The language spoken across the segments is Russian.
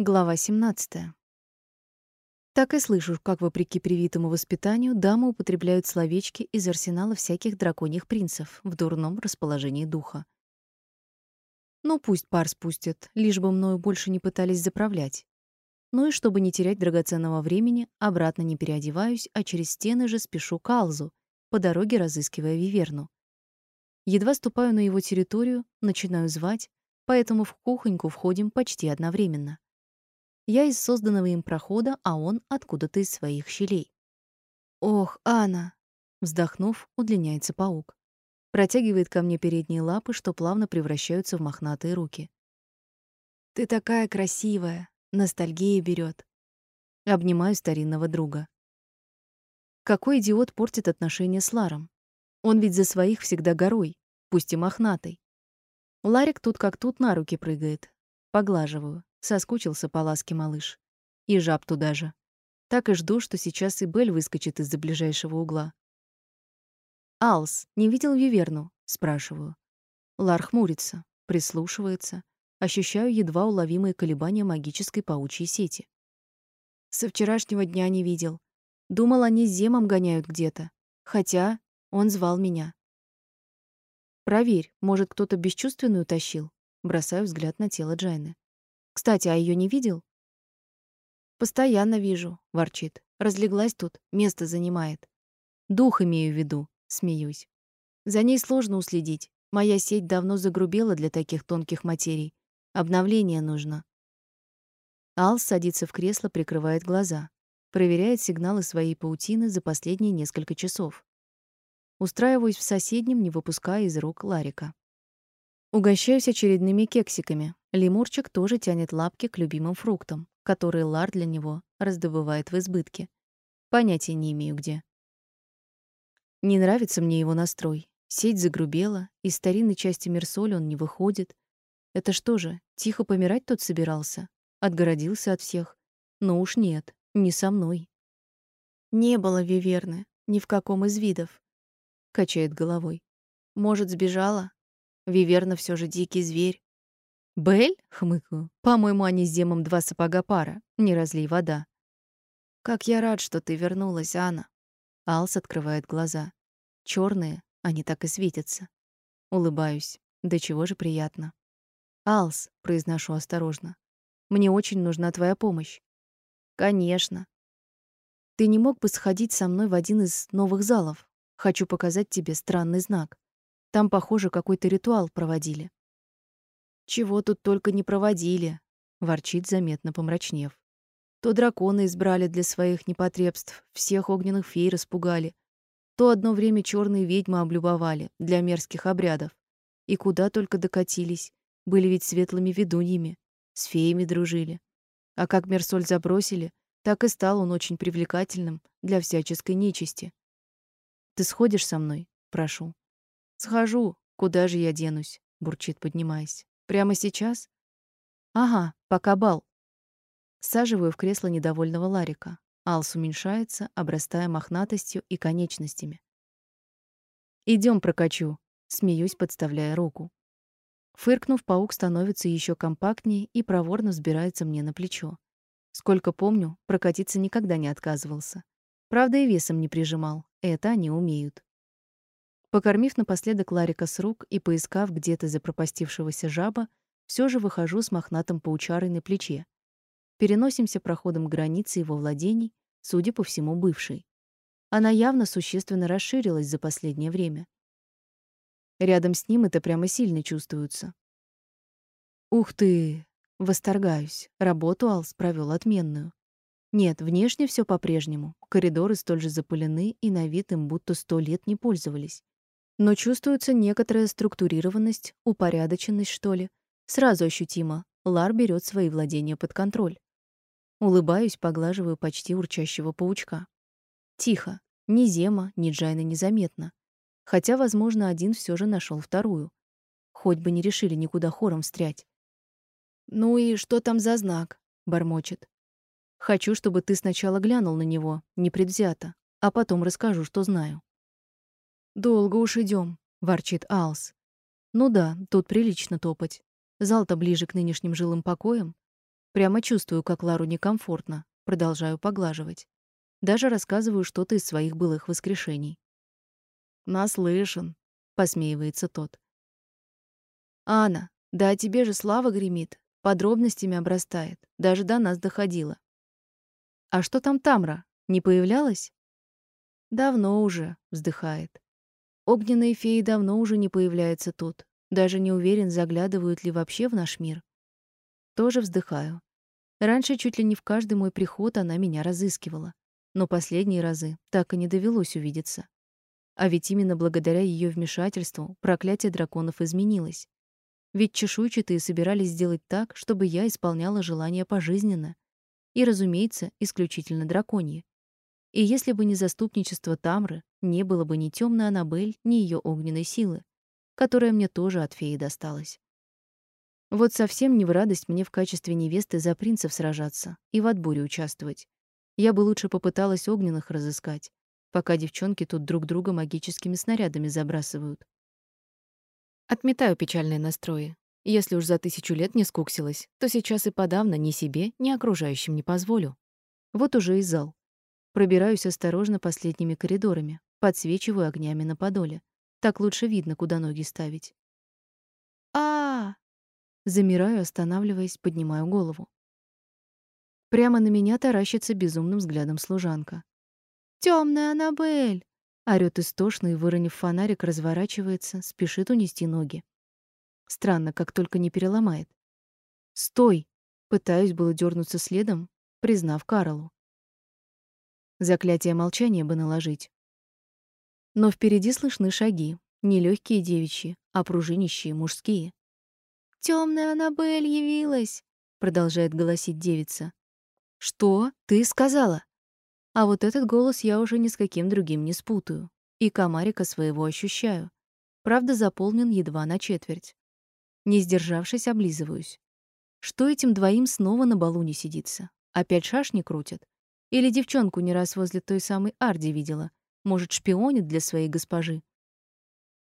Глава 17. Так и слышу, как, вопреки привитому воспитанию, дамы употребляют словечки из арсенала всяких драконьих принцев в дурном расположении духа. Ну, пусть пар спустят, лишь бы мною больше не пытались заправлять. Ну и чтобы не терять драгоценного времени, обратно не переодеваюсь, а через стены же спешу к Алзу, по дороге разыскивая Виверну. Едва ступаю на его территорию, начинаю звать, поэтому в кухоньку входим почти одновременно. Я из созданного им прохода, а он откуда-то из своих щелей. «Ох, Анна!» Вздохнув, удлиняется паук. Протягивает ко мне передние лапы, что плавно превращаются в мохнатые руки. «Ты такая красивая!» Ностальгия берет. Обнимаю старинного друга. Какой идиот портит отношения с Ларом? Он ведь за своих всегда горой, пусть и мохнатой. Ларик тут как тут на руки прыгает. Поглаживаю. Соскучился по ласке малыш. И жаб туда же. Так и жду, что сейчас и Бель выскочит из-за ближайшего угла. «Алс, не видел Виверну?» — спрашиваю. Лар хмурится, прислушивается. Ощущаю едва уловимые колебания магической паучьей сети. Со вчерашнего дня не видел. Думал, они с Земом гоняют где-то. Хотя он звал меня. «Проверь, может, кто-то бесчувственную тащил?» Бросаю взгляд на тело Джайны. Кстати, а ее не видел? Постоянно вижу, ворчит. Разлеглась тут, место занимает. Дух имею в виду, смеюсь. За ней сложно уследить. Моя сеть давно загрубела для таких тонких материй. Обновление нужно. Ал садится в кресло, прикрывает глаза, проверяет сигналы своей паутины за последние несколько часов. Устраиваюсь в соседнем, не выпуская из рук Ларика. Угощаюсь очередными кексиками, Лемурчик тоже тянет лапки к любимым фруктам, которые Лар для него раздобывает в избытке. Понятия не имею где. Не нравится мне его настрой. Сеть загрубела, из старинной части Мерсоли он не выходит. Это что же, тихо помирать тот собирался? Отгородился от всех? Ну уж нет, не со мной. Не было Виверны, ни в каком из видов. Качает головой. Может, сбежала? Виверна все же дикий зверь. «Бель?» — хмыкаю. «По-моему, они с Демом два сапога пара. Не разлей вода». «Как я рад, что ты вернулась, Анна». Алс открывает глаза. Черные, они так и светятся. Улыбаюсь. Да чего же приятно. «Алс», — произношу осторожно, — «мне очень нужна твоя помощь». «Конечно». «Ты не мог бы сходить со мной в один из новых залов? Хочу показать тебе странный знак. Там, похоже, какой-то ритуал проводили». Чего тут только не проводили, ворчит заметно помрачнев. То драконы избрали для своих непотребств, всех огненных фей распугали, то одно время черные ведьмы облюбовали для мерзких обрядов. И куда только докатились, были ведь светлыми ведуньями, с феями дружили. А как Мерсоль забросили, так и стал он очень привлекательным для всяческой нечисти. Ты сходишь со мной, прошу. Схожу, куда же я денусь, бурчит, поднимаясь. Прямо сейчас? Ага, пока бал. Саживаю в кресло недовольного Ларика. Алс уменьшается, обрастая мохнатостью и конечностями. Идем прокачу, смеюсь, подставляя руку. Фыркнув, паук становится еще компактнее и проворно взбирается мне на плечо. Сколько помню, прокатиться никогда не отказывался. Правда, и весом не прижимал. Это они умеют. Покормив напоследок Ларика с рук и поискав где-то запропастившегося жаба, все же выхожу с мохнатым паучарой на плече. Переносимся проходом границы его владений, судя по всему, бывшей. Она явно существенно расширилась за последнее время. Рядом с ним это прямо сильно чувствуется. Ух ты, восторгаюсь. Работу Алс провел отменную. Нет, внешне все по-прежнему. Коридоры столь же запылены, и на вид им будто сто лет не пользовались. Но чувствуется некоторая структурированность, упорядоченность, что ли. Сразу ощутимо. Лар берет свои владения под контроль. Улыбаюсь, поглаживаю почти урчащего паучка. Тихо. Ни Зема, ни Джайна незаметно. Хотя, возможно, один все же нашел вторую. Хоть бы не решили никуда хором встрять. «Ну и что там за знак?» — бормочет. «Хочу, чтобы ты сначала глянул на него, непредвзято, а потом расскажу, что знаю». «Долго уж идем, ворчит Алс. «Ну да, тут прилично топать. Зал-то ближе к нынешним жилым покоям. Прямо чувствую, как Лару некомфортно. Продолжаю поглаживать. Даже рассказываю что-то из своих былых воскрешений. «Наслышан», — посмеивается тот. «Анна, да о тебе же слава гремит, подробностями обрастает, даже до нас доходило». «А что там Тамра? Не появлялась?» «Давно уже», — вздыхает. «Огненные феи давно уже не появляются тут. Даже не уверен, заглядывают ли вообще в наш мир». Тоже вздыхаю. Раньше чуть ли не в каждый мой приход она меня разыскивала. Но последние разы так и не довелось увидеться. А ведь именно благодаря ее вмешательству проклятие драконов изменилось. Ведь чешуйчатые собирались сделать так, чтобы я исполняла желания пожизненно. И, разумеется, исключительно драконьи. И если бы не заступничество Тамры, не было бы ни темной Анабель, ни ее огненной силы, которая мне тоже от феи досталась. Вот совсем не в радость мне в качестве невесты за принцев сражаться и в отборе участвовать. Я бы лучше попыталась огненных разыскать, пока девчонки тут друг друга магическими снарядами забрасывают. Отметаю печальные настрои. Если уж за тысячу лет не скуксилась, то сейчас и подавно ни себе, ни окружающим не позволю. Вот уже и зал. Пробираюсь осторожно последними коридорами, подсвечиваю огнями на подоле. Так лучше видно, куда ноги ставить. а, -а, -а Замираю, останавливаясь, поднимаю голову. Прямо на меня таращится безумным взглядом служанка. «Тёмная Аннабель!» Орёт истошно и, выронив фонарик, разворачивается, спешит унести ноги. Странно, как только не переломает. «Стой!» Пытаюсь было дернуться следом, признав Карлу. Заклятие молчания бы наложить. Но впереди слышны шаги, не легкие девичьи, а пружинищие мужские. Темная Аннабель явилась!» — продолжает голосить девица. «Что? Ты сказала?» А вот этот голос я уже ни с каким другим не спутаю. И комарика своего ощущаю. Правда, заполнен едва на четверть. Не сдержавшись, облизываюсь. Что этим двоим снова на балу не сидится? Опять шашни крутят? Или девчонку не раз возле той самой Арди видела? Может, шпионит для своей госпожи?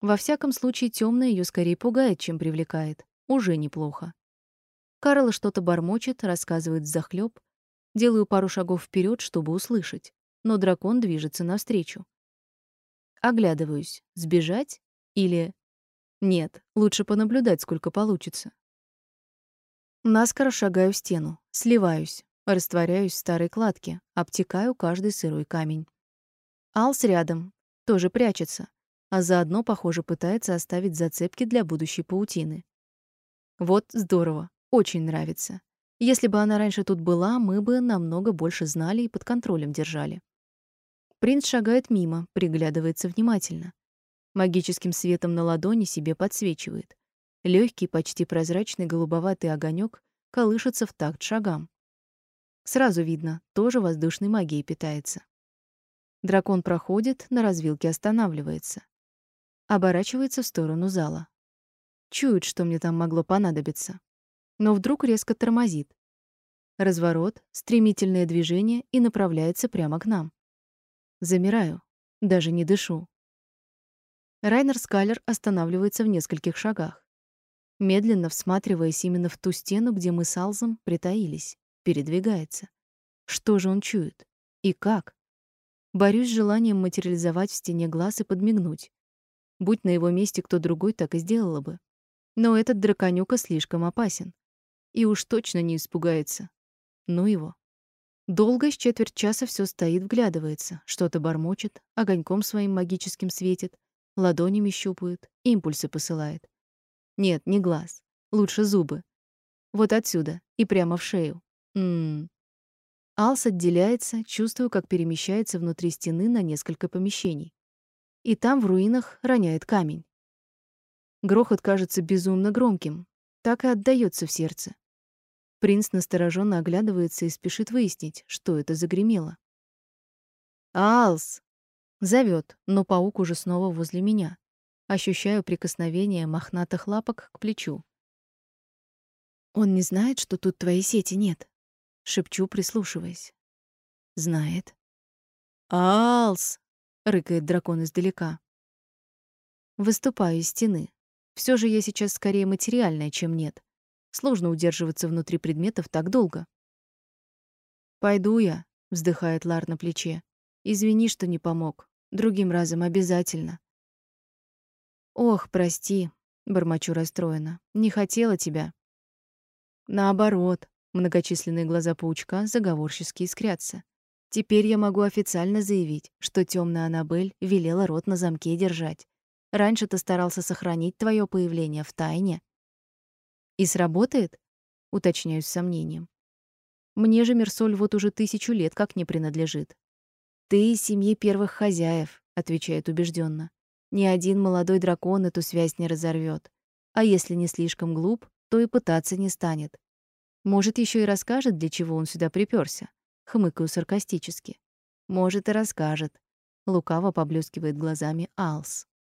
Во всяком случае, темная ее скорее пугает, чем привлекает. Уже неплохо. Карл что-то бормочет, рассказывает захлеб. Делаю пару шагов вперед, чтобы услышать, но дракон движется навстречу. Оглядываюсь. Сбежать или Нет, лучше понаблюдать, сколько получится. Наскоро шагаю в стену, сливаюсь, растворяюсь в старой кладке, обтекаю каждый сырой камень. Алс рядом, тоже прячется, а заодно, похоже, пытается оставить зацепки для будущей паутины. Вот здорово, очень нравится. Если бы она раньше тут была, мы бы намного больше знали и под контролем держали. Принц шагает мимо, приглядывается внимательно. Магическим светом на ладони себе подсвечивает. Легкий, почти прозрачный голубоватый огонек колышется в такт шагам. Сразу видно, тоже воздушной магией питается. Дракон проходит, на развилке останавливается. Оборачивается в сторону зала. Чует, что мне там могло понадобиться. Но вдруг резко тормозит. Разворот, стремительное движение и направляется прямо к нам. Замираю, даже не дышу. Райнер Скалер останавливается в нескольких шагах. Медленно всматриваясь именно в ту стену, где мы с Алзом притаились, передвигается. Что же он чует? И как? Борюсь с желанием материализовать в стене глаз и подмигнуть. Будь на его месте кто другой, так и сделала бы. Но этот драконюка слишком опасен. И уж точно не испугается. Ну его. Долго, с четверть часа все стоит, вглядывается, что-то бормочет, огоньком своим магическим светит, ладонями щупает, импульсы посылает. Нет, не глаз. Лучше зубы. Вот отсюда и прямо в шею. М-м. Алс отделяется, чувствую, как перемещается внутри стены на несколько помещений. И там в руинах роняет камень. Грохот кажется безумно громким, так и отдаётся в сердце. Принц настороженно оглядывается и спешит выяснить, что это загремело. «Алс!» — зовёт, но паук уже снова возле меня. Ощущаю прикосновение мохнатых лапок к плечу. «Он не знает, что тут твоей сети нет?» — шепчу, прислушиваясь. «Знает». «Алс!» — рыкает дракон издалека. Выступаю из стены. Все же я сейчас скорее материальная, чем нет. Сложно удерживаться внутри предметов так долго. «Пойду я», — вздыхает Лар на плече. «Извини, что не помог. Другим разом обязательно». «Ох, прости», — бормочу расстроена. «Не хотела тебя». «Наоборот», — многочисленные глаза паучка заговорчески искрятся. «Теперь я могу официально заявить, что темная Аннабель велела рот на замке держать. Раньше ты старался сохранить твое появление в тайне». «И сработает?» — уточняю с сомнением. «Мне же Мерсоль вот уже тысячу лет как не принадлежит». «Ты из семьи первых хозяев», — отвечает убежденно. Ни один молодой дракон эту связь не разорвет. А если не слишком глуп, то и пытаться не станет. Может, еще и расскажет, для чего он сюда приперся. Хмыкаю саркастически. Может, и расскажет. Лукаво поблескивает глазами Алс.